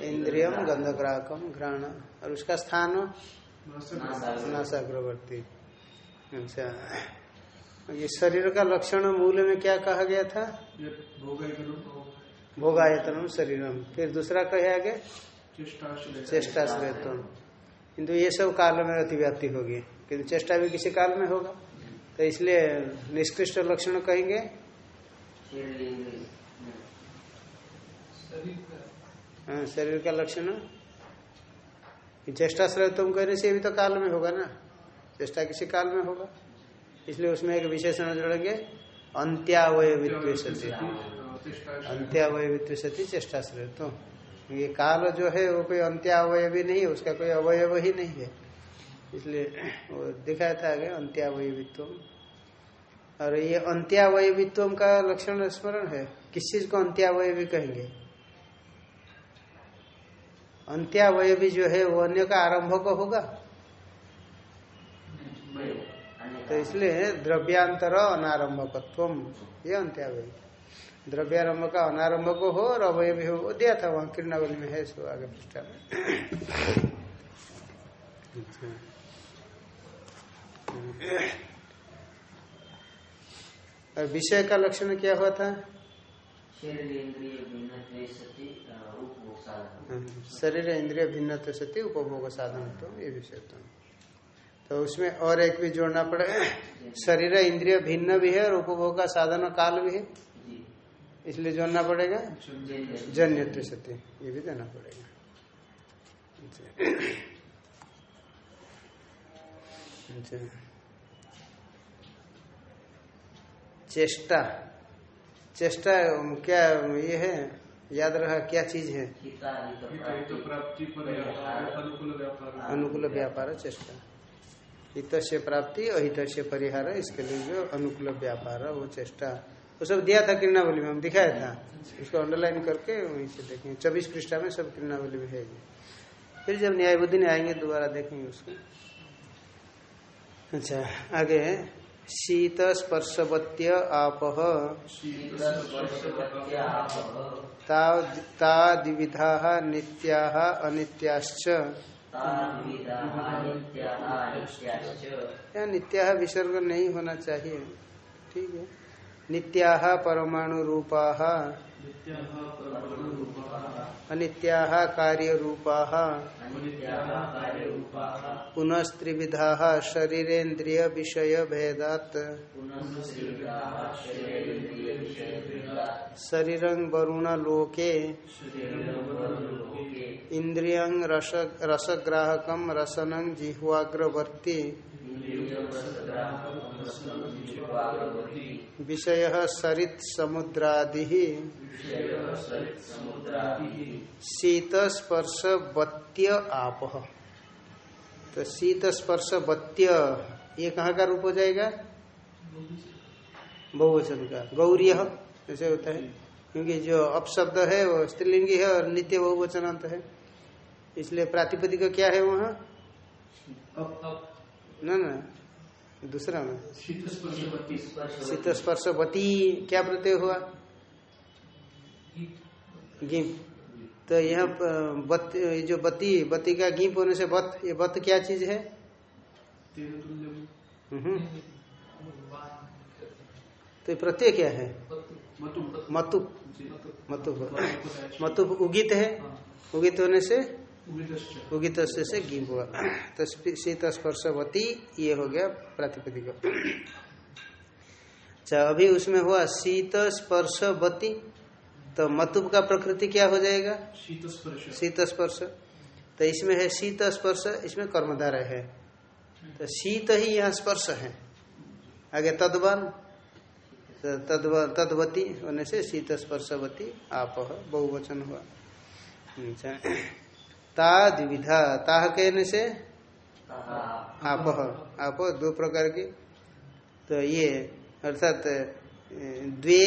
इंद्रियम गंधग्राहकम घ्राण और उसका स्थान? नासाग्रवर्ती अच्छा। ये शरीर का लक्षण मूल में क्या कहा गया था? भोगायतनम। शरीरम। फिर दूसरा कहे आगे? चेष्टाश्रयत्म किंतु ये सब काल में अतिव्याप्ति होगी। किंतु चेष्टा भी किसी काल में होगा? तो इसलिए निष्कृष्ट लक्षण कहेंगे? हाँ शरीर का लक्षण चेष्टाश्रय तुम कहने से भी तो काल में होगा ना। चेष्टा किसी काल में होगा। इसलिए उसमें एक विशेषण जोड़ेंगे, अंत्यावय वित्तीय सती अंत्यावय वित्तीय सती चेष्टाश्रय तो। ये काल जो है, वो कोई अंत्यावय भी नहीं है उसका कोई अवयव ही नहीं है। इसलिए वो दिखाया था आगे और ये अंत्यावयवित्व का लक्षण स्मरण है। किस चीज़ को अंत्यावय भी कहेंगे? अंत्यावय भी जो है वो अन्य का आरंभ को होगा? तो इसलिए द्रव्यांतर अनारंभकत्व ये अंत्यावय। द्रव्यारंभ का अनारंभ को हो और अवय भी हो, वो दिया था वहाँ किरणावली में है सो आगे पृष्ठा में। और विषय का लक्षण क्या हुआ था? शरीर इंद्रिय भिन्न सती, उपभोग साधन तो ये विषय तो तो उसमें और एक भी जोड़ना पड़ेगा शरीर इंद्रिय भिन्न भी है और उपभोग का साधन काल भी है। इसलिए जोड़ना पड़ेगा। जन्य सत्य ये भी देना पड़ेगा। अच्छा। चेष्टा। चेष्टा क्या ये है? याद रहा क्या चीज़ है? अनुकूल व्यापार चेष्टा। हित से प्राप्ति अहित से परिहार इसके लिए जो अनुकूल व्यापार वो चेष्टा। वो सब दिया था किरणावली में हम दिखाया था। उसको अंडरलाइन करके वहीं से देखेंगे। चौबीस पृष्ठा में सब किरणावली में है फिर जब न्याय बुद्धि आएँगे दोबारा देखेंगे उसको। अच्छा आगे शीत स्पर्शवत्य आप तादिविधा नित्या अनित्याश्च। या नित्या विसर्ग नहीं होना चाहिए। ठीक है? नित्या परमाणु रूपा। अनित्या कार्य रूपा पुनस्त्रिविधा शरीरेन्द्रिय विषय भेदात शरीर वरुण लोके इंद्रिय रसग्राहक रसनं जिह्वाग्रवर्ती। विषय सरित समुद्रादि शीत स्पर्श बत्य आप। तो शीत स्पर्श बत्य ये कहाँ का रूप हो जाएगा? बहुवचन का। गौरी ऐसे होता है। क्योंकि जो अपशब्द है, वो स्त्रीलिंगी है और नित्य बहुवचन अंत है। इसलिए प्रातिपदिक क्या है वहाँ? न न दूसरा में। शीत स्पर्शवती। क्या प्रत्यय हुआ? गिम। तो यहाँ बत जो बत्ती बत्ती का गिप होने से बत ये बत क्या चीज़ है? तो प्रत्यय क्या है? मतुप। मतुप। मतुप। उगित है। उगित होने से उगित से गिम हुआ। तो शीत स्पर्शवती ये हो गया प्रातिपदिक। अच्छा अभी उसमें हुआ शीत स्पर्शवती तो मतुब का प्रकृति क्या हो जाएगा? शीत स्पर्श तो इसमें है शीत स्पर्श इसमें कर्मधार है। तो शीत ही यहाँ स्पर्श है। आगे तदवन। तो तदवती होने से शीत स्पर्शवती आप बहुवचन हुआ। अच्छा। ता द्विविधा। ताह कहने से? आप। आप दो प्रकार की। तो ये अर्थात द्वे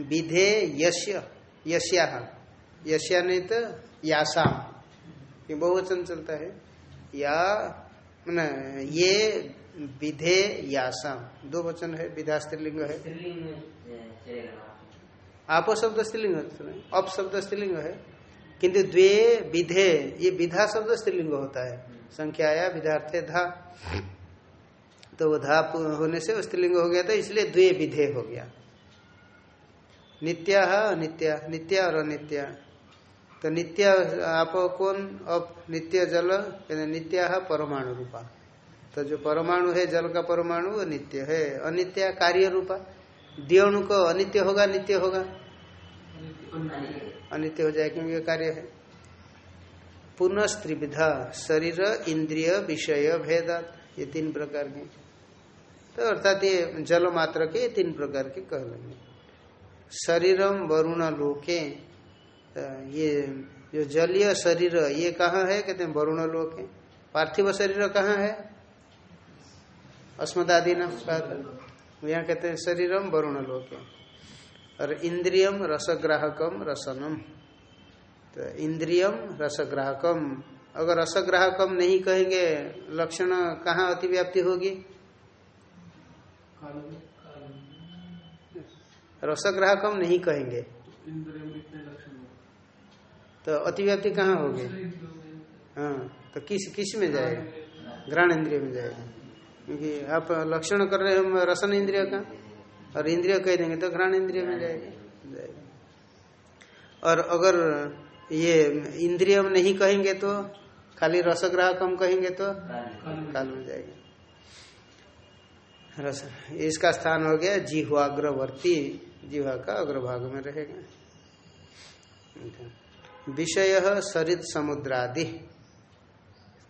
विधे यश्य। यश्या। यश्या नहीं तो यासाम ये बहुवचन चलता है। या न ये विधे यासाम दो वचन है विधा स्त्रीलिंग है। आप शब्द स्त्रीलिंग अप शब्द स्त्रीलिंग है। किंतु द्वे विधे, ये विधा शब्द स्त्रीलिंग होता है। संख्या या विधार्थे, धा। तो वो धा होने से स्त्रीलिंग हो गया था, इसलिए द्वे विधे हो गया। नित्या अनित्या नित्या और अनित्या। तो नित्य, आप कौन? अब नित्य, जल नित्या परमाणु रूपा। तो जो परमाणु है, जल का परमाणु, वो नित्य है। अनित्या, कार्य रूपा। दियोणु को अनित्य होगा, नित्य होगा। अनित्य हो जाए क्योंकि कार्य है। पुनः त्रिविधा शरीर इंद्रिय विषय भेद ये तीन प्रकार के। तो अर्थात ये जल मात्र के तीन प्रकार के कह लेंगे शरीरम वरुण लोके ये जो जलीय शरीर ये कहाँ है? कहते हैं वरुण लोके। पार्थिव शरीर कहाँ है? अस्मदादि न यहाँ कहते हैं शरीरम वरुण लोके। और इंद्रियम रसग्राहकम रसनम। तो इंद्रियम रसग्राहकम। अगर रसग्राहकम नहीं कहेंगे लक्षण कहाँ अतिव्याप्ति होगी? रसग्राहकम नहीं कहेंगे। तो अतिव्याप्ति कहाँ होगी? हाँ तो किस किसमें जाएगा? ग्रहण इंद्रिय में जाएगा। क्योंकि आप लक्षण कर रहे हैं रसन इंद्रिय का। और इंद्रिय कह देंगे तो घ्राण इंद्रिय में जाएगा। और अगर ये इंद्रिय नहीं कहेंगे तो खाली रसग्राह कम कहेंगे तो काल में जाएगा। रस इसका स्थान हो गया जिह्वाग्रवर्ती जीवा का अग्रभाग में रहेगा। विषय सरित समुद्रादि।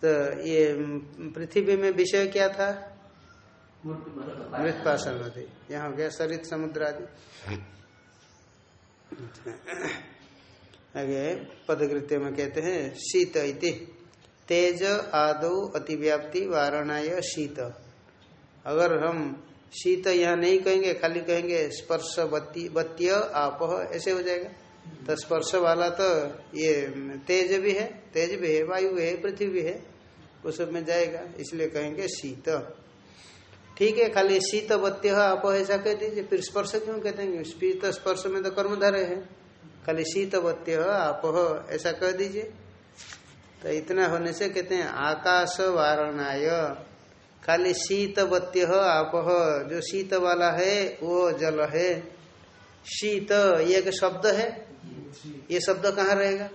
तो ये पृथ्वी में विषय क्या था? मृतपाषण नदी यहाँ हो गया सरित समुद्र आदि। आगे पदकृत्य में कहते हैं, शीत इति। तेज, आदो, अतिव्याप्ति, वारणाय, शीत। अगर हम शीत यहाँ नहीं कहेंगे, खाली कहेंगे, स्पर्श बत्तीय आप ऐसे हो जाएगा। तो स्पर्श वाला तो ये, तेज भी है, तेज भी है, वायु भी है, पृथ्वी भी है उस में जाएगा, इसलिए कहेंगे शीत। ठीक है, खाली शीत बत्य आप ऐसा कह दीजिए, फिर स्पर्श क्यों कहते हैं? शीत स्पर्श में तो कर्मधारे है। खाली शीत बत्य आप ऐसा कह दीजिए। तो इतना होने से कहते हैं आकाश वारणाय खाली शीत बत्य आप जो शीत वाला है, वो जल है। शीत, ये एक शब्द है? ये शब्द कहाँ रहेगा?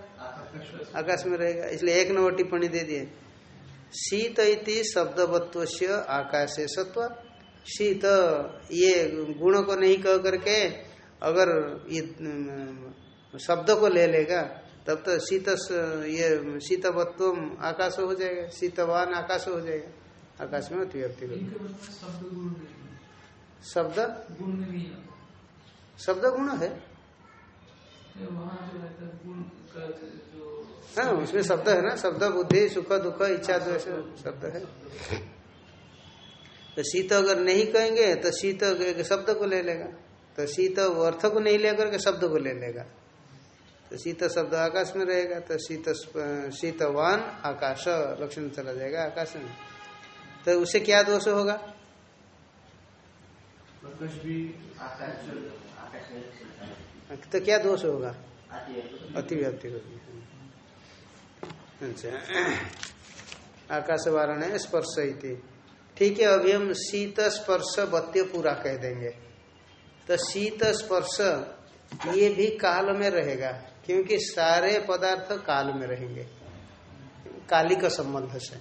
आकाश में रहेगा। इसलिए एक नंबर टिप्पणी दे दिए। शीत इति शब्दवत्व से आकाश सत्व शीत, ये गुण को नहीं कह करके अगर ये शब्द को ले लेगा, तब तो शीत ये शीतवत्व आकाश हो जाएगा, शीतवान आकाश हो जाएगा। आकाश में अतिव्यक्ति शब्द? शब्द गुण है। हाँ उसमें शब्द है ना? शब्द बुद्धि सुख दुख इच्छा द्वेष शब्द है। तो शीत अगर नहीं कहेंगे तो शीत शब्द को ले लेगा। तो शीत अर्थ को नहीं लेकर के शब्द को ले लेगा। तो शीत शब्द आकाश में रहेगा तो शीत शीतवान आकाश लक्षण चला जाएगा आकाश में। तो उसे क्या दोष होगा? तो क्या दोष होगा? अतिव्याप्ति होगी। अच्छा आकाश वारण है स्पर्श इति ठीक है, अभी हम शीत स्पर्श बत्य पूरा कह देंगे। तो शीत स्पर्श ये भी काल में रहेगा, क्योंकि सारे पदार्थ काल में रहेंगे। कालिक संबंध से।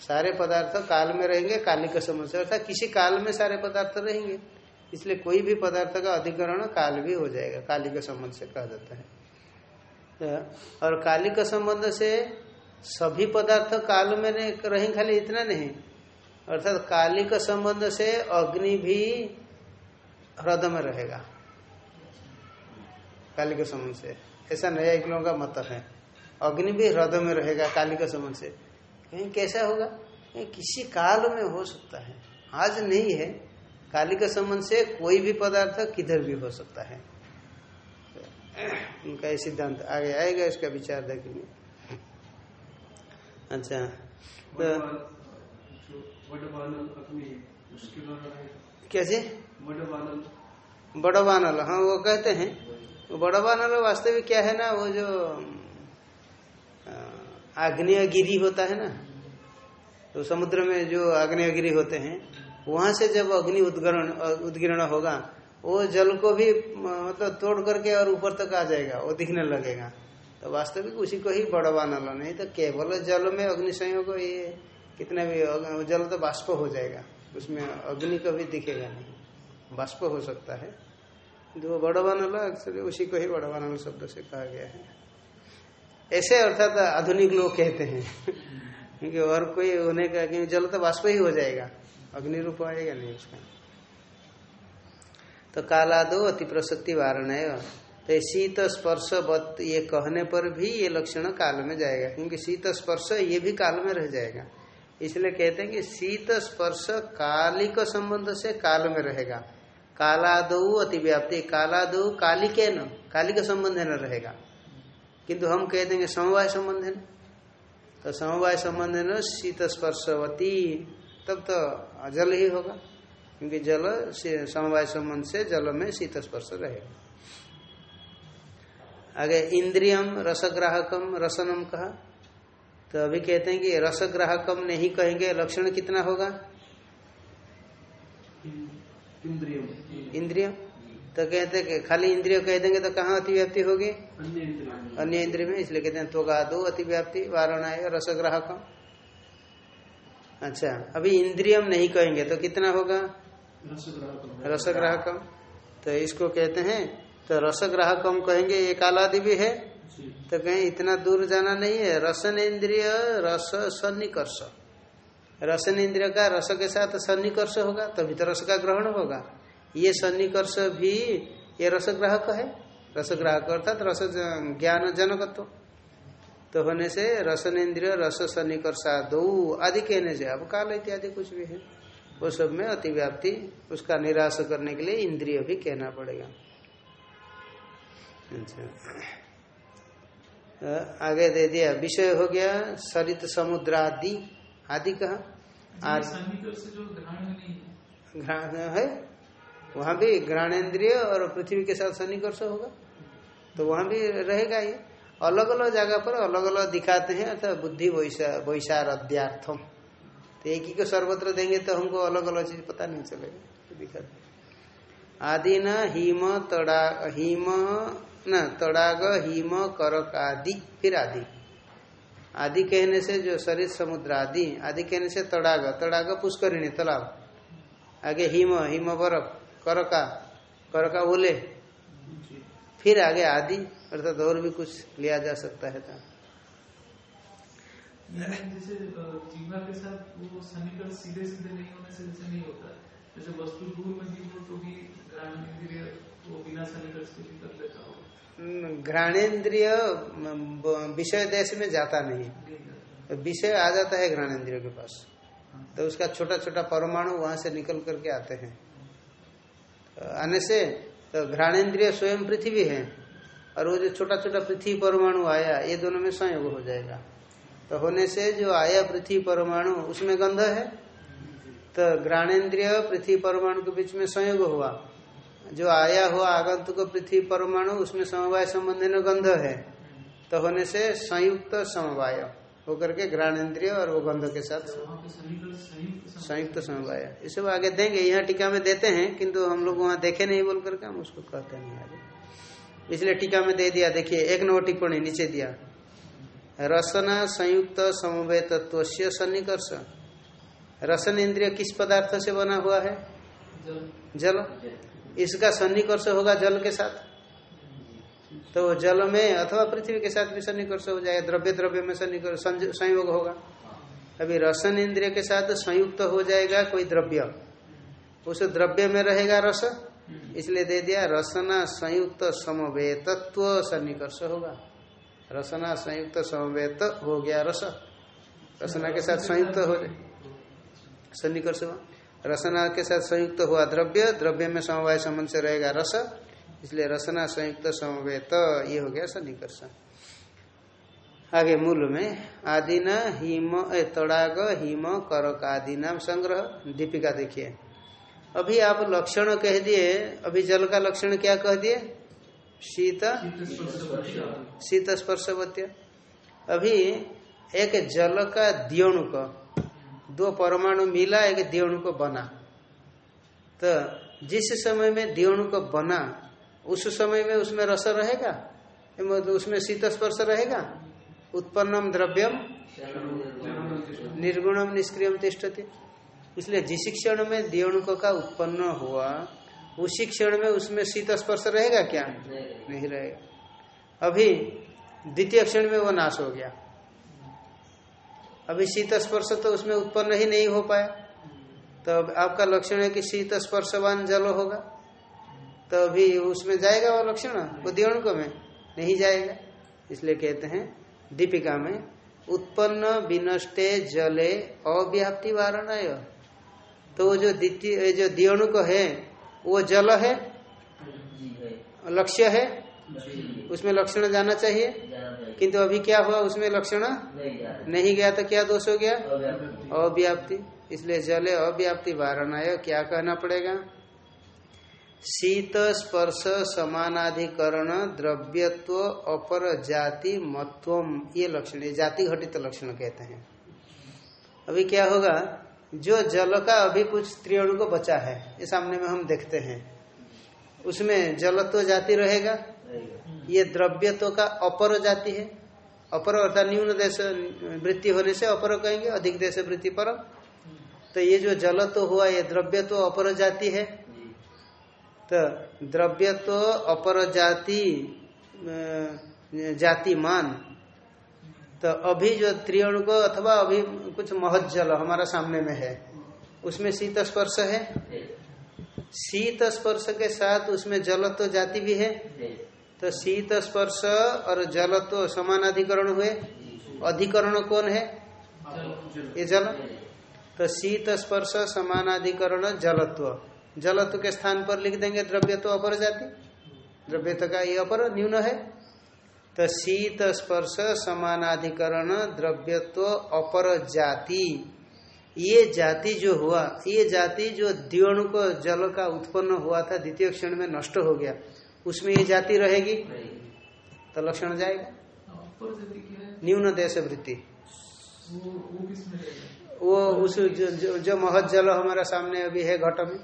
सारे पदार्थ काल में रहेंगे, कालिक संबंध से। अर्थात किसी काल में सारे पदार्थ रहेंगे। इसलिए कोई भी पदार्थ का अधिकरण काल भी हो जाएगा काली के संबंध से कहा जाता है। और काली का संबंध से सभी पदार्थ काल में रहें खाली इतना नहीं। अर्थात काली का संबंध से अग्नि भी ह्रद में रहेगा। काली के संबंध से। ऐसा नया एक लोगों का मत है। अग्नि भी ह्रद में रहेगा काली का संबंध से। कहीं कैसा होगा? किसी काल में हो सकता है। आज नहीं है। काली का संबंध से कोई भी पदार्थ किधर भी हो सकता है। उनका ये सिद्धांत आगे आएगा इसका विचार देखेंगे। अच्छा तो कैसे? बड़वानल हाँ वो कहते हैं। बड़वा नल वास्तविक क्या है ना वो जो आग्नेयगिरी होता है ना तो समुद्र में जो आग्नेयगिरी होते हैं वहाँ से जब अग्नि उद्गरण उद्गिरण होगा वो जल को भी मतलब तोड़ करके और ऊपर तक आ जाएगा, वो दिखने लगेगा। तो वास्तविक उसी को ही बड़वा नल नहीं तो केवल जल में अग्नि संयोग ये कितना भी जल तो बाष्प हो जाएगा, उसमें अग्नि कभी दिखेगा नहीं। बाष्प हो सकता है। जो बड़वा नल एक्चुअली उसी को ही बड़वा नल शब्द से कहा गया है। ऐसे अर्थात आधुनिक लोग कहते हैं, क्योंकि और कोई होने का क्योंकि जल तो बाष्प ही हो जाएगा अग्नि रूप आएगा नहीं उसका। तो काला दो अति प्रसक्ति वारण है तो शीत स्पर्श ये कहने पर भी ये लक्षण काल में जाएगा, क्योंकि शीत स्पर्श ये भी काल में रह जाएगा। इसलिए कहते हैं कि शीत स्पर्श कालिक संबंध से काल में रहेगा। कालादो अतिव्याप्ति, कालादो काली के न काली का संबंध न रहेगा। किंतु हम कह देंगे समवाय संबंध है तो समवाय संबंध न शीत स्पर्शवती, तब तो जल ही होगा। क्योंकि जल समवाय संबंध से जल में शीत स्पर्श रहेगा। आगे इंद्रियम रसग्राहकम रसनम कहा। तो अभी कहते हैं कि रसग्राहकम नहीं कहेंगे लक्षण कितना होगा? इंद्रियम। तो कहते कि खाली इंद्रिय कह देंगे तो कहाँ अतिव्याप्ति होगी? अन्य इंद्रिय में। इसलिए कहते हैं त्वगा दो अतिव्याप्ति वारणा है रसग्राहकम। अच्छा अभी इंद्रियम नहीं कहेंगे तो कितना होगा? रसग्राहकम। तो इसको कहते हैं तो रसग्राहकम कहेंगे ये कालादि भी है। तो कहें इतना दूर जाना नहीं है। रसन इंद्रिय रस सन्निकर्ष। रसन इंद्रिय का रस के साथ सन्निकर्ष होगा तभी तो रस का ग्रहण होगा। ये सन्निकर्ष भी ये रसग्राहक है। रसग्राहक अर्थात रस ज्ञान जनकत्व। तो होने से रसन इंद्रिय रस सन्निकर्षा दो आदि कहने से अब काल इत्यादि कुछ भी है। वो सब में अतिव्याप्ति उसका निराश करने के लिए इंद्रिय भी कहना पड़ेगा। अच्छा। आगे दे दिया विषय हो गया सरित समुद्र आदि आदि कहा घ्राण है। वहाँ भी घ्राणेन्द्रिय और पृथ्वी के साथ सन्निकर्ष होगा। तो वहाँ भी रहेगा ये। अलग अलग जगह पर अलग अलग दिखाते हैं अर्थात बुद्धि वैशार अध्यार्थम तो एक ही को सर्वत्र देंगे तो हमको अलग अलग चीज़ पता नहीं चलेगा तो दिखाते आदि न हिम तड़ा, हिम न तड़ाग, हिम करक आदि, फिर आदि। आदि कहने से जो शरीर समुद्र आदि आदि कहने से तड़ाग तड़ाग पुष्करिणी तालाब आगे हिम हिम बर्फ़, करका करका बोले। फिर आगे आदि, अर्थात और भी कुछ लिया जा सकता है था जैसे जीवा के साथ वो समीकरण सीधे सीधे नहीं होने से जैसे नहीं होता। जैसे वस्तु दूर में हो तो भी ग्रामीण वो बिना समीकरण के भी कर लेता होगा। घ्राणेन्द्रिय विषय देश में जाता नहीं विषय आ जाता है घ्राणेन्द्रिय के पास। तो उसका छोटा छोटा परमाणु वहाँ से निकल करके आते हैं। आने से तो घ्राणेन्द्रिय स्वयं पृथ्वी है। और वो जो छोटा छोटा पृथ्वी परमाणु आया ये दोनों में संयोग हो जाएगा। तो होने से जो आया पृथ्वी परमाणु, उसमें गंध है? तो घ्राणेन्द्रिय पृथ्वी परमाणु के बीच में संयोग हुआ। जो आया हुआ आगंतुक पृथ्वी परमाणु, उसमें समवाय संबंधी गंध है। तो होने से संयुक्त समवाय होकर के इंद्रिय और वो गंध के साथ संयुक्त समवाय। ये सब आगे देंगे, यहाँ टीका में देते हैं, किंतु हम लोग वहाँ देखे नहीं बोल करके हम उसको कहते नहीं आगे। इसलिए टीका में दे दिया, देखिए, एक नंबर टिप्पणी नीचे दिया। रसना संयुक्त समवे तत्व सन्निकर्ष। रसन इंद्रिय किस पदार्थ से बना हुआ है? जल। इसका सन्निकर्ष होगा जल के साथ? तो जल में अथवा पृथ्वी के साथ भी सन्निकर्ष हो जाएगा द्रव्य द्रव्य में सन्निकर्ष संयोग होगा। अभी रसन इंद्रिय के साथ संयुक्त हो जाएगा कोई द्रव्य। उस द्रव्य में रहेगा रस इसलिए दे दिया रसना संयुक्त समवेतत्व सन्निकर्ष होगा। रसना संयुक्त समवेत हो गया रस। रसना के साथ संयुक्त हो जाए। सन्निकर्ष रसना के साथ संयुक्त हुआ द्रव्य। द्रव्य में समवाय संबंध से रहेगा रस। इसलिए रसना संयुक्त समवेत ये हो गया सन्निकर्ष। आगे मूल में आदि न हिम तड़ाग, हिम, करक आदि नाम संग्रह। दीपिका देखिए। अभी आप लक्षण कह दिए, अभी जल का लक्षण क्या कह दिए? शीत शीत स्पर्शवत्य अभी एक जल का दियोणुक, दो परमाणु मिला, एक दियोणुक बना। तो जिस समय में दियोणुक बना, उस समय में उसमें रस रहेगा? उसमें शीत स्पर्श रहेगा? उत्पन्नम द्रव्यम, निर्गुणम निष्क्रियम तिष्ठति। इसलिए जिस क्षण में दियोणुक का उत्पन्न हुआ उसी क्षण में उसमें शीत स्पर्श रहेगा क्या? नहीं रहेगा। अभी द्वितीय क्षण में वो नाश हो गया। अभी शीत स्पर्श तो उसमें उत्पन्न ही नहीं हो पाया। तो आपका लक्षण है कि शीत स्पर्शवान जल होगा। तो अभी उसमें जाएगा वो लक्षण? वो दियोणुक में नहीं जाएगा। इसलिए कहते हैं दीपिका में उत्पन्न विनष्टे जले अव्याप्ति वारण तो वो जो द्वितीय जो दियोणुक है वो जल है लक्ष्य है उसमें लक्षण जाना चाहिए। किंतु अभी क्या हुआ उसमें लक्षण नहीं गया। तो क्या दोष हो गया? अव्याप्ति। इसलिए जले अव्याप्ति वारणा क्या कहना पड़ेगा? शीत स्पर्श समानाधिकरण द्रव्यत्व अपर जाति मत्वम ये लक्षण ये जाति घटित लक्षण कहते हैं। अभी क्या होगा? जो जल का अभी कुछ त्रियाणु को बचा है, ये सामने में हम देखते हैं। उसमें जलत्व जाति रहेगा, ये द्रव्यत्व का अपर जाति है। अपर अर्थात न्यून देश, वृत्ति होने से अपर कहेंगे, अधिक देश वृत्ति पर। तो ये जो जल तो हुआ, ये द्रव्य तो अपर जाति है। तो द्रव्यत्व अपर जाति जाति मान तो अभी जो त्रियाणु को अथवा अभी कुछ महत जल हमारा सामने में है उसमें शीत स्पर्श है? शीत स्पर्श के साथ उसमें जलत्व जाति भी है? तो शीत स्पर्श और जलत्व समान अधिकरण हुए। अधिकरण कौन है? ये जल। तो शीत स्पर्श समानाधिकरण जलत्व। जलत्व के स्थान पर लिख देंगे द्रव्य तो अपर जाति। द्रव्य तो का ये अपर न्यून है। तो शीत स्पर्श समानाधिकरण द्रव्यत्व अपर जाति। ये जाति जो हुआ ये जाति जो द्विणु को जल का उत्पन्न हुआ था द्वितीय क्षण में नष्ट हो गया उसमें ये जाति रहेगी? तो लक्षण जाएगा। न्यून देश वृत्ति वो उस जो, जो, जो महत जल हमारा सामने अभी है घट में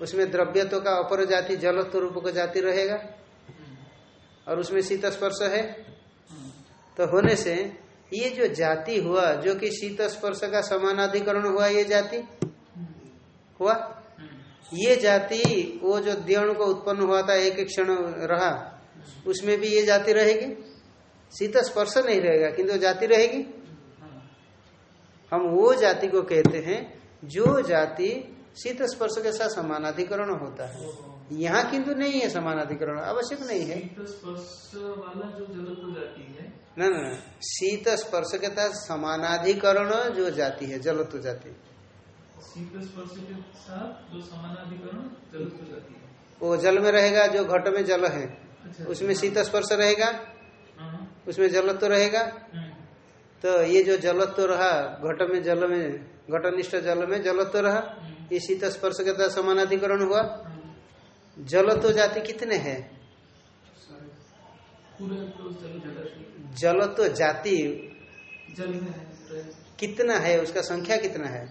उसमें द्रव्यत्व का अपर जाति जलत्व रूप का जाति रहेगा। और उसमें शीत स्पर्श है? तो होने से ये जो जाति हुआ, जो कि शीत स्पर्श का समानाधिकरण हुआ, ये जाति हुआ? ये जाति, वो जो दियण को उत्पन्न हुआ था, एक एक क्षण रहा, उसमें भी ये जाति रहेगी? शीत स्पर्श नहीं रहेगा, किंतु जाति रहेगी? हम वो जाति को कहते हैं, जो जाति शीत स्पर्श के साथ समानाधिकरण होता है। यहाँ किंतु नहीं है समानाधिकरण आवश्यक नहीं है। न न शीत स्पर्श के साथ समानाधिकरण जो जाति है जलत्व जाति शीत स्पर्श के साथ जो समानाधिकरण जाति है। वो जल में रहेगा जो घट में जल है। अच्छा, उसमें शीत स्पर्श रहेगा हाँ। उसमें जलत्व रहेगा। हम्म। तो ये जो जलत्व रहा घट में जल में घटनिष्ठ जल में जलत्व रहा हम्म। ये शीत स्पर्श के साथ समानाधिकरण हुआ। हम्म। तो जाति कितने हैं? जलत्व जाति। जल कितना है? उसका संख्या कितना है?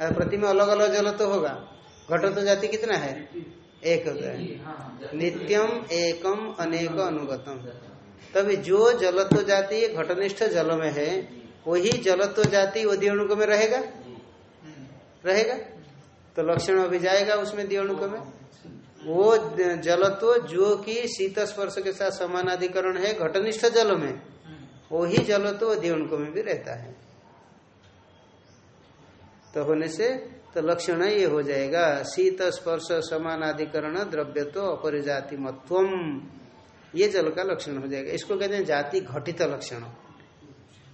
प्रतिमा अलग अलग जल तो होगा। घट तो जाति कितना है? एक होता है हाँ, नित्यम एकम अनेक अनुगतम। तभी जो जलत्व जाति घटनिष्ठ जल में है वही जलत्व जाति वो दियोणुक में रहेगा? रहेगा? तो लक्षण अभी जाएगा उसमें दियोणुक में? वो जलत्व जो कि शीत स्पर्श के साथ समानाधिकरण है, घटनिष्ठ जल में वही जलत्व दियोणुक में भी रहता है। तो होने से तो लक्षण ये हो जाएगा शीत स्पर्श समानाधिकरण तो अपरिजाति मत्वम ये जल का लक्षण हो जाएगा। इसको कहते हैं जाति घटित लक्षण।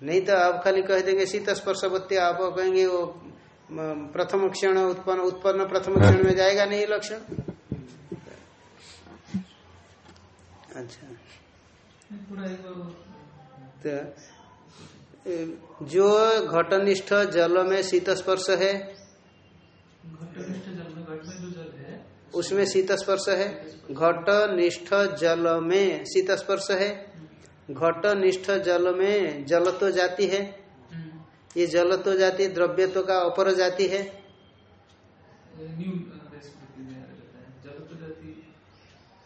नहीं तो आप खाली कह देंगे शीत स्पर्शवत्य आप कहेंगे वो प्रथम क्षण उत्पन्न उत्पन्न प्रथम क्षण में जाएगा नहीं लक्षण? अच्छा। तो जो घटनिष्ठ जल में शीत स्पर्श है घटनिष्ठ जल में घट में जो जल है उसमें शीत स्पर्श है। घट निष्ठ जल में शीत स्पर्श है। घट निष्ठ जल में जल तो जाती है। ये जल तो जाति द्रव्य तो का अपर जाति है।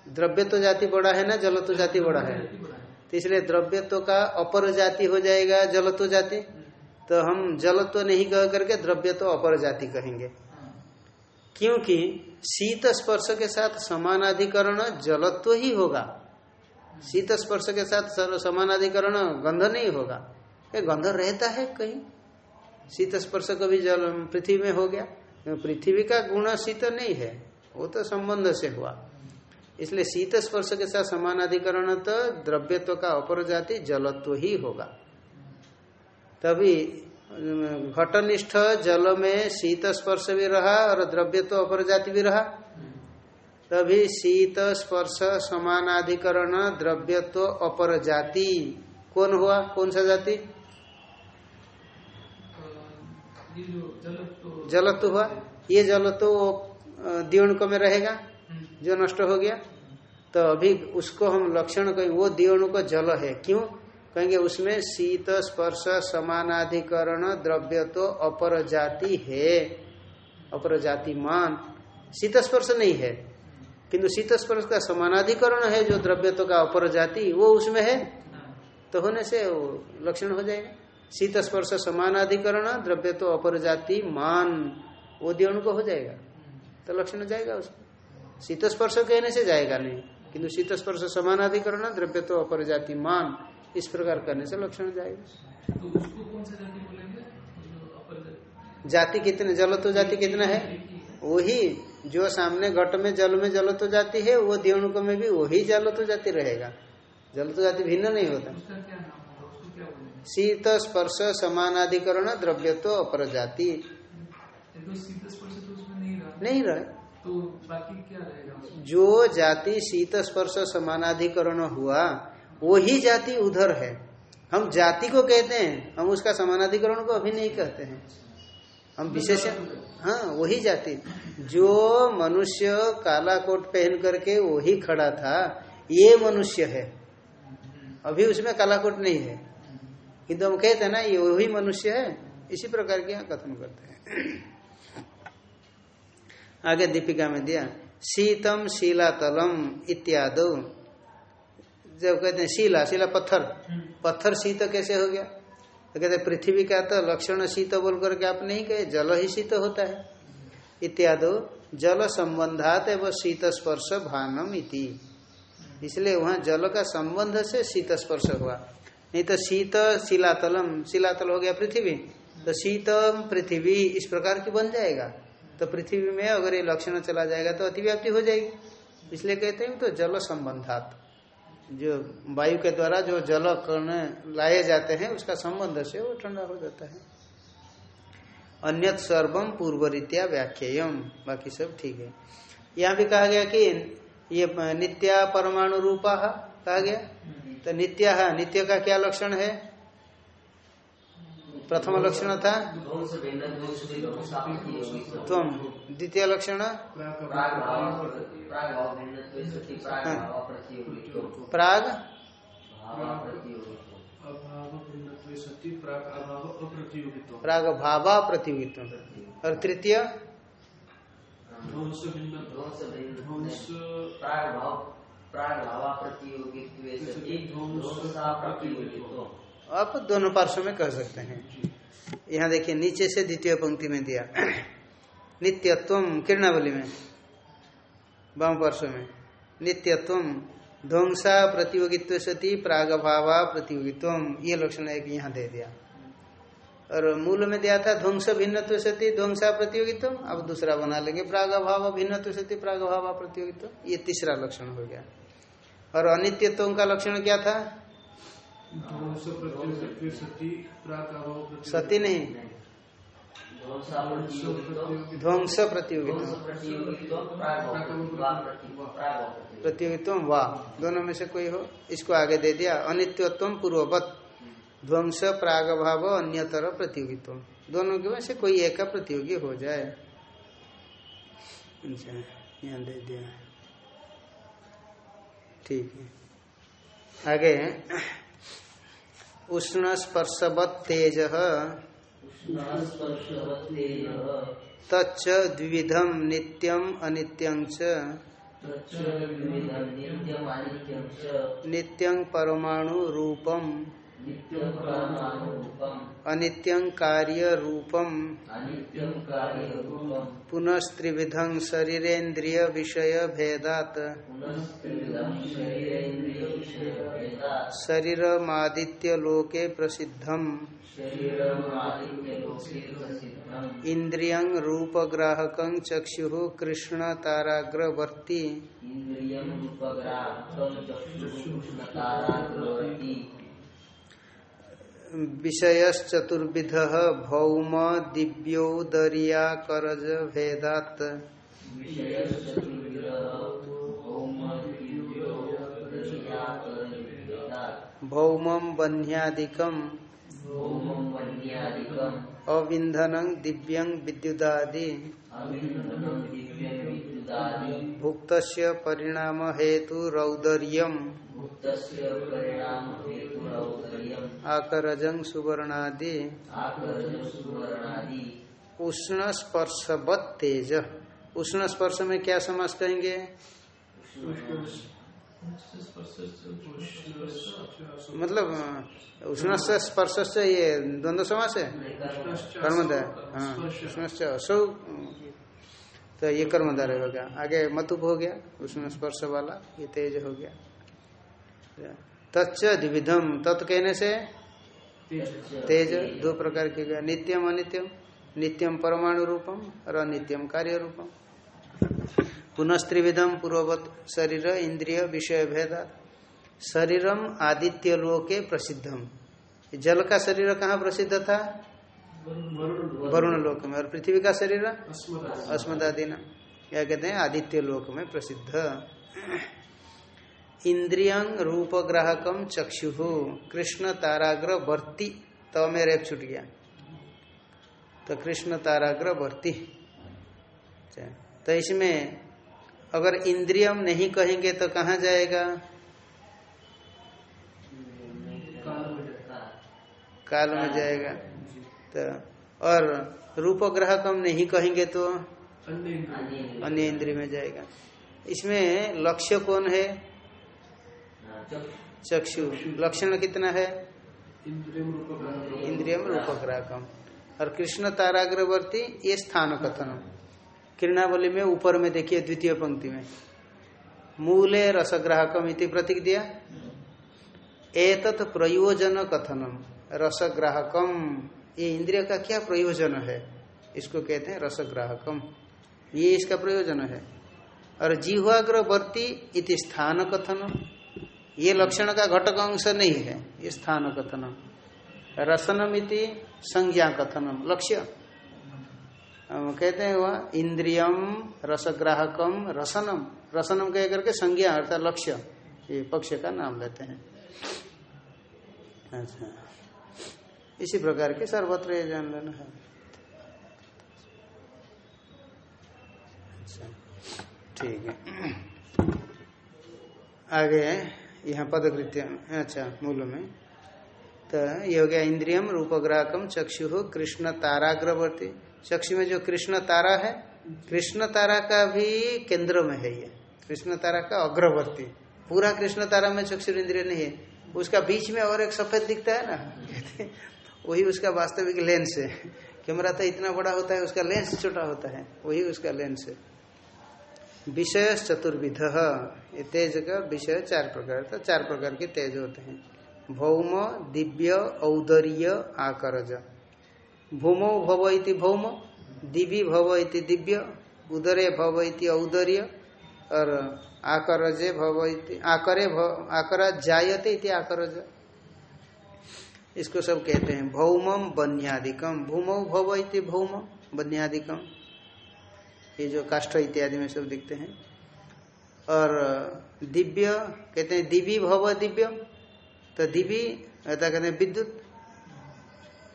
द्रव्य तो जाति बड़ा है ना जल तो जाति बड़ा है। तो इसलिए द्रव्य तो का अपर जाति हो जाएगा जल तो जाति। तो हम जल तो नहीं कह करके द्रव्य तो अपर जाति कहेंगे। क्योंकि शीत स्पर्श के साथ समानाधिकरण जलत्व ही होगा। शीत स्पर्श के साथ समानाधिकरण गंध नहीं होगा। ये गंध रहता है कहीं। शीत स्पर्श कभी जल पृथ्वी में हो गया। पृथ्वी का गुण शीत नहीं है, वो तो संबंध से हुआ। इसलिए शीत स्पर्श के साथ समानाधिकरण तो द्रव्यत्व का अपर जाति जलत्व ही होगा। तभी घटनिष्ठ जल में शीत स्पर्श भी रहा और द्रव्यत्व अपर जाति भी रहा। तभी शीत स्पर्श समानाधिकरण द्रव्यत्व अपर जाति कौन हुआ? कौन सा जाति? जलत्व हुआ ये जलत्व दियोणुक में रहेगा हम्म। जो नष्ट हो गया। तो अभी उसको हम लक्षण कहें वो दियोणुक जल है। क्यों? कहेंगे उसमें शीत स्पर्श समानाधिकरण द्रव्य तो अपर जाति है। अपर जाति मान। शीत स्पर्श नहीं है। किंतु शीत स्पर्श का समानाधिकरण है जो द्रव्यत्व का अपर जाति वो उसमें है। हाँ। तो होने से लक्षण हो जाएगा। शीत स्पर्श समानाधिकरण द्रव्य तो अपर जाति मान वो दियोण को हो जाएगा। तो लक्षण जाएगा उसको। शीत स्पर्श कहने से जाएगा नहीं किंतु शीत स्पर्श समानाधिकरण द्रव्य तो अपर जाति मान इस प्रकार करने से लक्षण जाएगा। तो उसको कौन सा जाति बोलेंगे? जाति। कितने जल तो जाति कितना है? वही जो सामने घट में जल में जल तो जाति है वो दियोणुक में भी वही जल तो जाति रहेगा। जल तो जाति भिन्न नहीं होता। शीत स्पर्श समानाधिकरण द्रव्य तो अपर जाति नहीं रहे। तो बाकी क्या रहेगा जो जाति शीत स्पर्श समानाधिकरण हुआ वही जाति उधर है। हम जाति को कहते हैं हम उसका समानाधिकरण को अभी नहीं कहते हैं। हम विशेष हाँ वही जाति। जो मनुष्य काला कोट पहन करके वही खड़ा था ये मनुष्य है। अभी उसमें काला कोट नहीं है। किंतु हम कहते हैं ना ये वही मनुष्य है। इसी प्रकार के यहाँ कथन करते हैं। आगे दीपिका में दिया शीतम शीला तलम इत्यादि। जब कहते हैं शीला शीला पत्थर। पत्थर शीत कैसे हो गया? तो कहते हैं पृथ्वी का तो लक्षण शीत बोल करके आप नहीं कहे जल ही शीत होता है। इत्यादि जल संबंधात एवं शीत स्पर्श भानम इति। इसलिए वहाँ जल का संबंध से शीत स्पर्श हुआ। नहीं तो शीत शिलातलम, शिलातल हो गया पृथ्वी। तो शीतम पृथ्वी, इस प्रकार की बन जाएगा। तो पृथ्वी में अगर ये लक्षण चला जाएगा तो अतिव्याप्ति हो जाएगी। इसलिए कहते हैं तो जल संबंधात। जो वायु के द्वारा जो जल करने लाए जाते हैं, उसका संबंध से वो ठंडा हो जाता है। अन्यत सर्वम पूर्व रीत्या व्याख्यम बाकी सब ठीक है। यहाँ भी कहा गया कि ये नित्या परमाणु रूपा, कहा गया। तो नित्य नित्य का क्या लक्षण है? प्रथम लक्षण था। तुम द्वितीय लक्षण? प्राग। प्राग भावा प्रतियोगित्व। और तृतीय? आप दोनों पार्श्व में कह सकते हैं। यहाँ देखिए, नीचे से द्वितीय पंक्ति में दिया। नित्यत्व किरणावली में वाम पार्श्व में। नित्यत्व ध्वंसा प्रतियोगित्व सती प्राग भावा प्रतियोगित्व ये लक्षण एक यहाँ दे दिया। और मूल में दिया था ध्वंस भिन्न सती ध्वंसा प्रतियोगित्व अब दूसरा बना लेंगे प्राग भाव भिन्न सती प्राग भाव प्रतियोगित्व ये तीसरा लक्षण हो गया। और अनित्यत्व का लक्षण क्या था? सती नहीं। ध्वंस प्रतियोगिता प्रतियोगित्व वाह दोनों में से कोई हो? इसको आगे दे दिया। अनित्यत्व पूर्ववत। ध्वंस प्राग भाव अन्यतर प्रतियोगित्व। दोनों के में से कोई एक का प्रतियोगी हो जाए। दे दिया। ठीक है। आगे उष्ण स्पर्शवत तेज। तच्च द्विविधम नित्यम अनित्यं च। नित्यं परमाणु रूपम अनित्यं कार्य रूपम पुनस्त्रिविधं शरीरेन्द्रिय विषय भेदात शरीरमादित्य लोके प्रसिद्धम इंद्रियं रूपग्राहक चक्षु कृष्ण ताराग्रवर्ती विषयश्चतुर्विध भौम दिव्योदरियाकरज भेदात। भौमं बन्यादिकम अविंधन दिव्यं विद्युदादि। भुक्त परिणाम हेतु रौदर्यम। आकरजं सुवर्णादि। उष्ण स्पर्शवत तेज। उष्ण स्पर्श में क्या समास कहेंगे मतलब उष्ण से स्पर्श से ये द्वंद्व समास है? कर्मदा हाँ उष्ण से। असौ तो ये कर्मदार होगा आगे मतुप हो गया उष्ण स्पर्श वाला, ये तेज हो गया। तच्च द्विविधम तत् कहने से तेज, दो प्रकार के गया। नित्यम, अनित्यम, नित्यम परमाणु रूपम और अनित्यम कार्य रूपम। पुनस्त्रिविधम पूर्ववत, शरीर, इंद्रिय, विषय, भेदा। शरीरम आदित्य लोके प्रसिद्धम जल का शरीर कहाँ प्रसिद्ध था? वरुण लोक में और पृथ्वी का शरीर अस्मदादि न क्या कहते हैं? आदित्य लोक में प्रसिद्ध। इंद्रियं रूप ग्राहकम चक्षु। कृष्ण ताराग्र वर्ती। तो में रेप छूट गया। तो कृष्ण ताराग्र वर्ती। तो इसमें अगर इंद्रियम नहीं कहेंगे तो कहाँ जाएगा? काल में जाएगा। तो और रूप ग्राहकम नहीं कहेंगे तो अन्य इंद्रिय में जाएगा। इसमें लक्ष्य कौन है? चक्षु। लक्षण कितना है? इंद्रियम रूप रूपग्राहकम। और कृष्ण ताराग्रवर्ती ये स्थान कथन। किरणावली में ऊपर में देखिए द्वितीय पंक्ति में। मूले रसग्राहकम इति प्रतीक दिया। एतत् प्रयोजन कथनम। रसग्राहकम। ये इंद्रिय का क्या प्रयोजन है? इसको कहते हैं रसग्राहकम। ये इसका प्रयोजन है। और जीवाग्रवर्ती इति स्थान कथन ये लक्षण का घटक अंश नहीं है, ये स्थान कथनम रसनम इति संज्ञा कथनम लक्ष्य। हम कहते हैं वह इंद्रियम, रसग्राहकम, रसनम। रसनम कह करके संज्ञा अर्थात लक्ष्य। ये पक्ष का नाम लेते हैं। अच्छा। इसी प्रकार के सर्वत्र ये जान लेना है। अच्छा ठीक है। आगे यहाँ पदकृत्य अच्छा मूल में। तो ये हो गया इंद्रियम, रूपग्राहकम, चक्षु, कृष्ण ताराग्रवर्ती। चक्षु में जो कृष्ण तारा है, कृष्ण तारा का भी केंद्र में है ये। कृष्ण तारा का अग्रवर्ती। पूरा कृष्ण तारा में चक्षु इंद्रिय नहीं है। उसका बीच में और एक सफ़ेद दिखता है ना? वही उसका वास्तविक लेंस है। कैमरा तो इतना बड़ा होता है, उसका लेंस छोटा होता है। वही उसका लेंस है। विषय चतुर्विध। ये तेज का विषय चार प्रकार था चार प्रकार के तेज होते हैं। भौम, दिव्य, औदर्य, आकरज। भूमो भव इति भौम दिव्य भव इति दिव्य, उदरे भव इति औदर्य, और आकरजे भव इति, आकरे आकरा जायते इति आकरज। इसको सब कहते हैं। भौमम बन्यादिकम भूमो भव इति भौम बन्यादिकम ये जो काष्ठ इत्यादि में सब दिखते हैं। और दिव्य कहते हैं दिव्य भव दिव्य। तो दिव्य ऐसा कहते हैं विद्युत।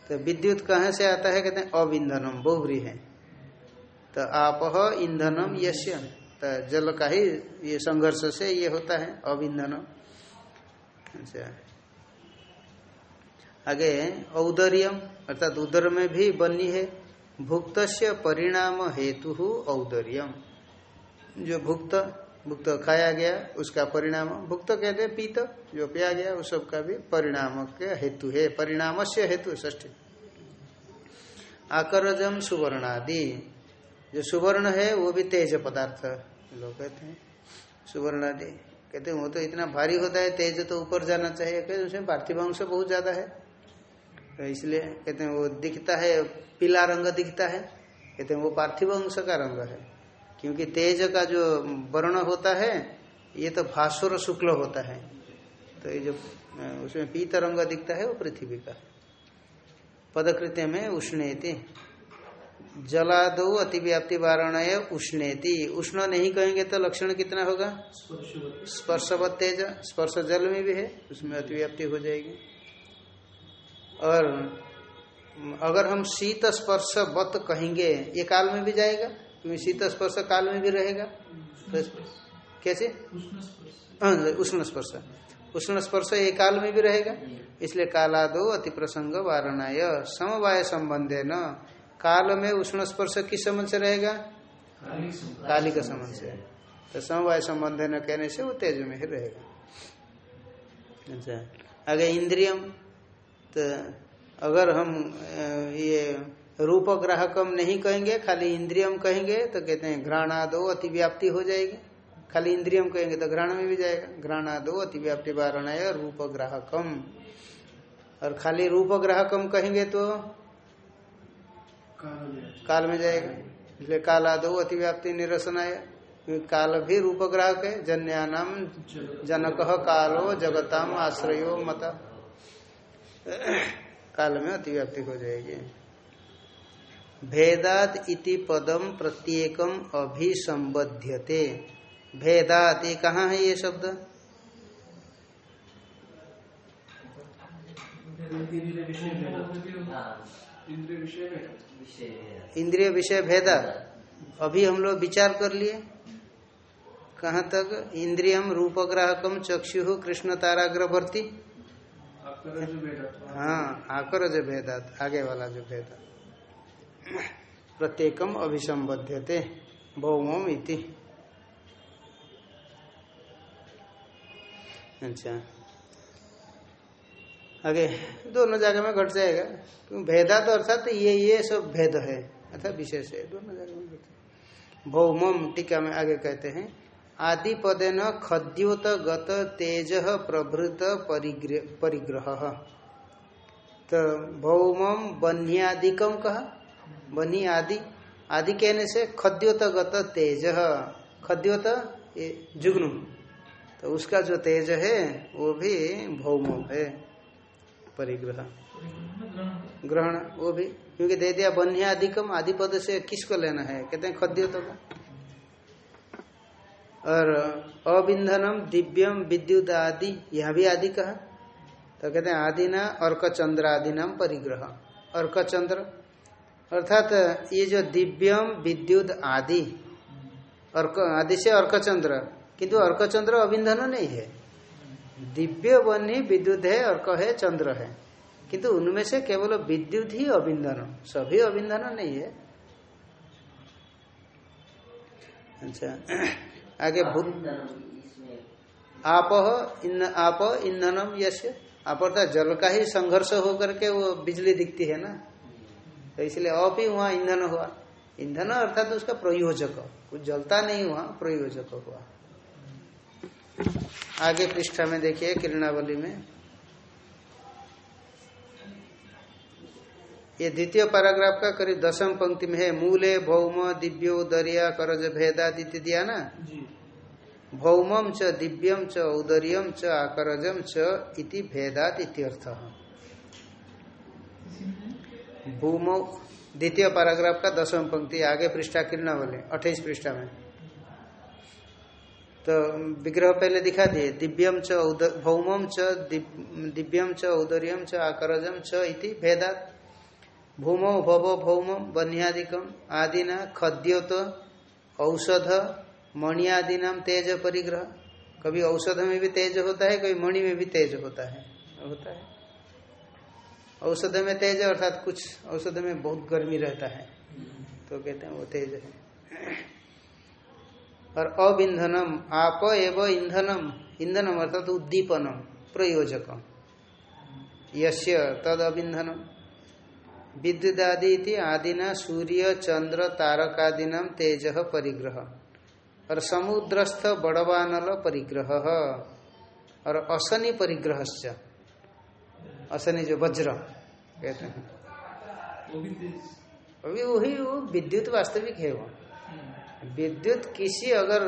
तो विद्युत कहाँ से आता है? कहते हैं अविंधनम बहुरी है। तो आप ईंधनम यश्य अर्थात जल का ही ये संघर्ष से ये होता है अविंधन अच्छा। आगे औदर्यम, अर्थात उदर में भी बनी है। भुक्त परिणाम हेतु औदर्यम। जो भुक्त भुक्त खाया गया, उसका परिणाम, भुक्त कहते हैं पीत, जो पिया गया, उस सब का भी परिणाम के हेतु है। परिणाम से हेतु ष्ठी आकरजम सुवर्णादि। जो सुवर्ण है, वो भी तेज पदार्थ लोग कहते हैं। सुवर्ण आदि कहते हैं, वो तो इतना भारी होता है, तेज तो ऊपर जाना चाहिए कहते उसमें पार्थिव अंश बहुत ज़्यादा है। तो इसलिए कहते हैं वो दिखता है पीला रंग दिखता है। कहते हैं वो पार्थिव अंश का रंग है। क्योंकि तेज का जो वर्ण होता है ये तो भास्वर शुक्ल होता है। तो ये जो उसमें पीत रंग दिखता है वो पृथ्वी का। पदकृत्य में उष्णेति। जलादो अतिव्याप्ति वारण उष्णेति। उष्ण नहीं कहेंगे तो लक्षण कितना होगा? स्पर्शवत तेज। स्पर्श जल में भी है उसमें अतिव्याप्ति हो जाएगी। और अगर हम शीत स्पर्श वत कहेंगे ये काल में भी जाएगा? क्योंकि शीत स्पर्श काल में भी रहेगा। कैसे? उष्ण स्पर्श। उष्ण स्पर्श। ये काल में भी रहेगा? इसलिए कालादो अति प्रसंग वारणाय समवाय संबंधे न। काल में उष्ण स्पर्श किस संबंध से रहेगा? काली का संबंध से। तो समवाय संबंध न कहने से वो तेज में ही रहेगा। अच्छा। आगे इंद्रियम। तो अगर हम ये रूप ग्राहकम नहीं कहेंगे खाली इंद्रियम कहेंगे तो कहते हैं घ्राणादो अतिव्याप्ति हो जाएगी। खाली इंद्रियम कहेंगे तो घ्राण में भी जाएगा। घ्राणादो अतिव्याप्ति वारण रूप ग्राहकम। और खाली रूप ग्राहकम कहेंगे तो काल में जाएगा। इसलिए काल आदो अतिव्याप्ति निरसन आया काल भी रूप ग्राहक है। जन्यानाम जनक कालो जगताम आश्रयो मता। काल में अतिव्याप्ति हो जाएगी। भेदात इति पदम प्रत्येकम अभिसंबध्यते। भेदात, ये कहाँ है ये शब्द? इंद्रिय विषय भेदा। अभी हम लोग विचार कर लिए। कहाँ तक? इंद्रियम रूपग्राहकम चक्षु कृष्ण ताराग्रवर्ती हाँ आकर जो भेदात आगे वाला जो भेदा। प्रत्येकम अभिसंबध्यते भौम इति। अच्छा। आगे, दोनों जगह में घट जाएगा। क्योंकि भेदा तो अर्थात ये ये सब भेद है। अर्थात विशेष है, दोनों जगह में घट भौमम टीका में आगे कहते हैं आदि पदे न खद्योत गत तेज प्रभृत परिग्रह। तो भौमम बन्यादिकम कहा बनी आदि आदि कहने से खद्योत गत तेज। खद्योत जुग्नु। तो उसका जो तेज है, वो भी भौम है, परिग्रह। ग्रहण, वो भी, क्योंकि दे दिया बन्या अधिकम आदि पद से किसको लेना है? कहते हैं खद्योत का और अबिंधनम दिव्यम, विद्युत आदि, यह भी आदि कहा। तो कहते हैं आदि ना अर्क चंद्र आदि नाम परिग्रह। अर्क चंद्र अर्थात ये जो दिव्यम, विद्युत आदि, अर्क, आदि से अर्क चंद्र किंतु अर्क चंद्र अबिंधन नहीं है। दिव्य बनी विद्युत है, अर्क है, चंद्र है। किंतु उनमें से केवल विद्युत ही अबिंधन सभी अबिंधन नहीं है। अच्छा। आगे भूत आप इन आप ईंधनम यश आप अर्थात जल का ही संघर्ष होकर के वो बिजली दिखती है ना। तो इसलिए अप ही वहाँ ईंधन हुआ। ईंधन अर्थात तो उसका प्रयोजक। कुछ जलता नहीं हुआ प्रयोजक हुआ। आगे पृष्ठा में देखिए किरणावली में। ये द्वितीय पैराग्राफ का करीब दसम पंक्ति में है मूले भौम दिव्यो दरिया करज भेदाद दिया ना? भौमम च दिव्यम च उदरियम च आकरजम च इति भेदात इत्यर्थ भूमो द्वितीय पैराग्राफ का दसम पंक्ति आगे पृष्ठा किरणा बोले अट्ठाईस पृष्ठा में। तो विग्रह पहले दिखा दिए दिव्यम च भौमम च दिव्यम च उदरियम च आकरजम च इति भेदात भूमो, भव, भौम बन्यादिकम आदि न खद्योत, औषध मणि आदि नाम तेज परिग्रह। कभी औषध में भी तेज होता है, कभी मणि में भी तेज होता है। होता है। औषध में तेज, अर्थात कुछ औषध में बहुत गर्मी रहता है। तो कहते हैं वो तेज है। और अब ईंधनम आप एवं ईंधनम ईंधनम अर्थात उद्दीपनम प्रयोजक यश्य तद अबिंधनम विद्युत आदि आदिना सूर्य चंद्र तारकादीना तेज परिग्रह। और समुद्रस्थ बड़वानल परिग्रह। और असनि परिग्रह असनि जो वज्र कहते हैं। अभी वही वो विद्युत वास्तविक है वो। विद्युत किसी अगर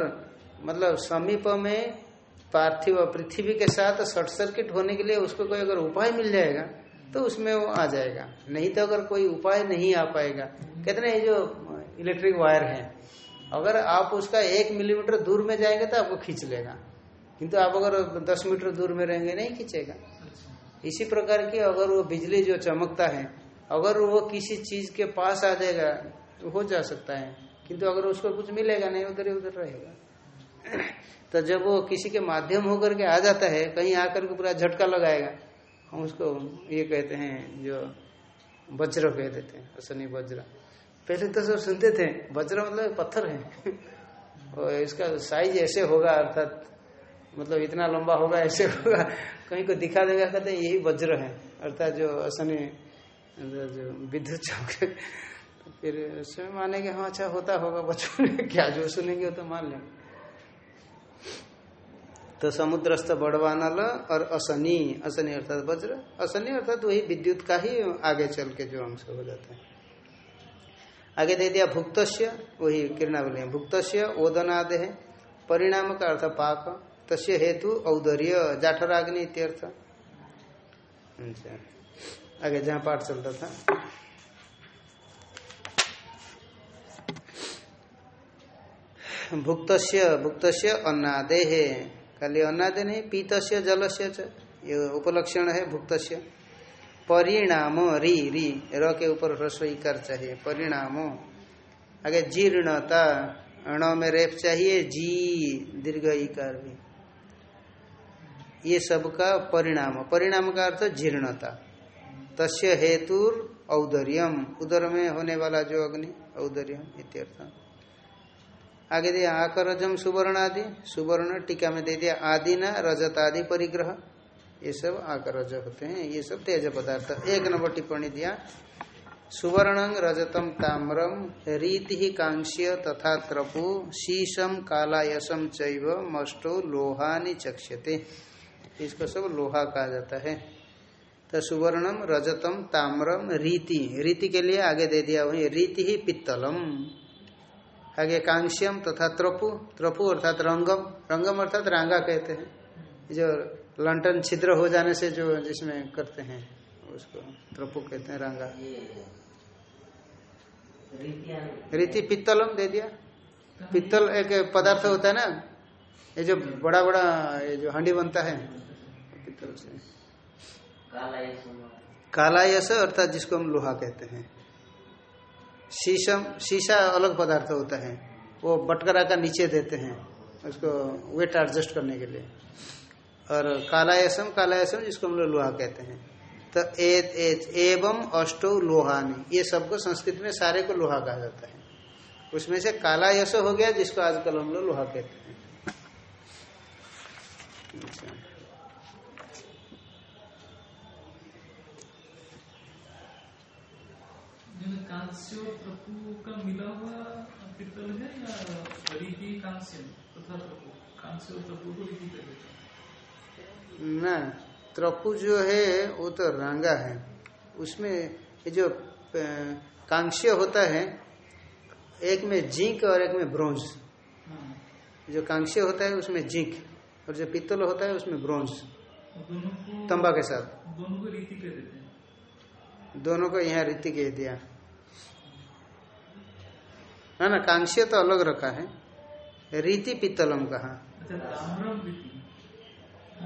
मतलब समीप में पार्थिव पृथ्वी के साथ शॉर्ट सर्किट होने के लिए उसको कोई अगर उपाय मिल जाएगा तो उसमें वो आ जाएगा। नहीं तो अगर कोई उपाय नहीं आ पाएगा। कहते ना, ये जो इलेक्ट्रिक वायर है, अगर आप उसका एक मिलीमीटर दूर में जाएँगे तो आपको खींच लेगा। किंतु आप अगर दस मीटर दूर में रहेंगे, नहीं खींचेगा। इसी प्रकार की अगर वो बिजली जो चमकता है, अगर वो किसी चीज़ के पास आ जाएगा तो हो जा सकता है। किंतु अगर उसको कुछ मिलेगा नहीं, उधर ही उधर रहेगा। तो जब वो किसी के माध्यम होकर के आ जाता है, कहीं आकर के पूरा झटका लगाएगा हम उसको ये कहते हैं, जो वज्र कह देते हैं, असनी वज्र। पहले तो सब सुनते थे, वज्र मतलब पत्थर है। और इसका साइज़ ऐसे होगा, अर्थात मतलब इतना लंबा होगा, ऐसे होगा। कहीं को दिखा देगा, कहते हैं, यही वज्र है। अर्थात जो असनी जो विद्युत चौक फिर उसमें मानेंगे हाँ अच्छा होता होगा, बचपन ने क्या जो सुनेंगे तो मान लेंगे। तो समुद्रस्थ बड़वानल और असनी असनी अर्थात वज्र, असनी अर्थात वही विद्युत का ही आगे चल के जो अंश हो जाता है। आगे दे दिया भुक्त वही किरणावली भुक्त ओदनाद है। परिणाम का अर्थ पाक, तस्य हेतु औदर्य, जाठराग्नि इत्यर्थ। अच्छा। आगे जहाँ पाठ चलता था। भुक्त भुक्त अन्नादे खाली अन्नादे नहीं पीत जल से ये उपलक्षण है भुक्त परिणाम री री, र के ऊपर ह्रस्व इकार चाहिए। परिणाम। आगे जीर्णता, अण में रेप चाहिए, जी दीर्घ इकार भी। ये सब का परिणाम। परिणाम का अर्थ जीर्णता। तस्य हेतु औदर्यम। उदर में होने वाला जो अग्नि, औदर्यम इत्यर्थ आगे दिया आकरजम सुवर्ण आदि, सुवर्ण टीका में दे दिया आदि न रजत आदि, परिग्रह। ये सब आकरज होते हैं, ये सब तेज पदार्थ। एक नंबर टिप्पणी दिया, सुवर्ण रजतम ताम्रम रीति कांस्य तथा त्रपु शीशम कालायसम चैव, मष्टो लोहानि चक्षते इसको सब लोहा कहा जाता है। तो सुवर्णम रजतम ताम्रम रीति। रीति के लिए आगे दे दिया वही, रीति ही पित्तलम। आगे कांस्यम तथा तो त्रपु त्रपु अर्थात रंगम रंगम अर्थात रांगा कहते हैं। जो लंटन छिद्र हो जाने से जो जिसमें करते हैं उसको त्रपु कहते हैं रांगा। रीति पित्तलम दे दिया। पित्तल एक पदार्थ होता है ना ये जो बड़ा बड़ा ये जो हंडी बनता है पित्तल से। कालायस अर्थात जिसको हम लोहा कहते हैं। शीशम शीशा अलग पदार्थ होता है। वो बटकरा का नीचे देते हैं उसको वेट एडजस्ट करने के लिए। और कालायसम कालायसम जिसको हम लोग लोहा कहते हैं। तो एत ए, एवं अष्टो लोहानी ये सबको संस्कृत में सारे को लोहा कहा जाता है। उसमें से कालायस हो गया जिसको आजकल हम लोग लोहा कहते हैं। कांस्य और प्रभु का मिला हुआ पित्तल है या रीति कांस्य? तथा प्रभु कांस्य और प्रभु को रीति कर न त्रपु जो है वो तो रंगा है। उसमें ये जो कांस्य होता है एक में जिंक और एक में ब्रोंज। जो कांस्य होता है उसमें जिंक। और जो पित्तल होता है उसमें ब्रोंज। तंबा के साथ। दोनों को रीति कह देते हैं। दोनों को यहाँ रीति कह दिया। ना ना कांस्य तो अलग रखा है। रीति पित्तलम कहा।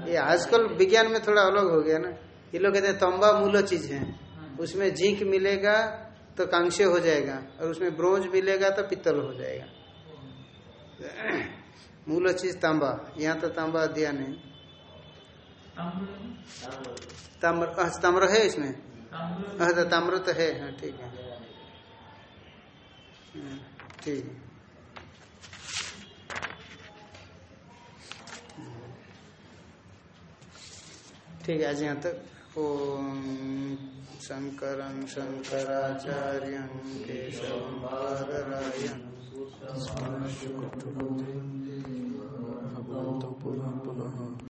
ये आजकल विज्ञान में थोड़ा अलग हो गया ना। ये लोग कहते हैं तंबा मूल चीज़ है। उसमें जिंक मिलेगा तो कांस्य हो जाएगा और उसमें ब्रोंज मिलेगा तो पित्तल हो जाएगा। मूल चीज़ तांबा। यहाँ तो तांबा दिया नहीं। ताम्र अच्छा ताम्र है इसमें? हाँ तो ताम्र तो है हाँ ठीक है। हाँ, ठीक ठीक है आज यहाँ तक। ओम शंकर शंकराचार्य केशव बादरायण भगवतो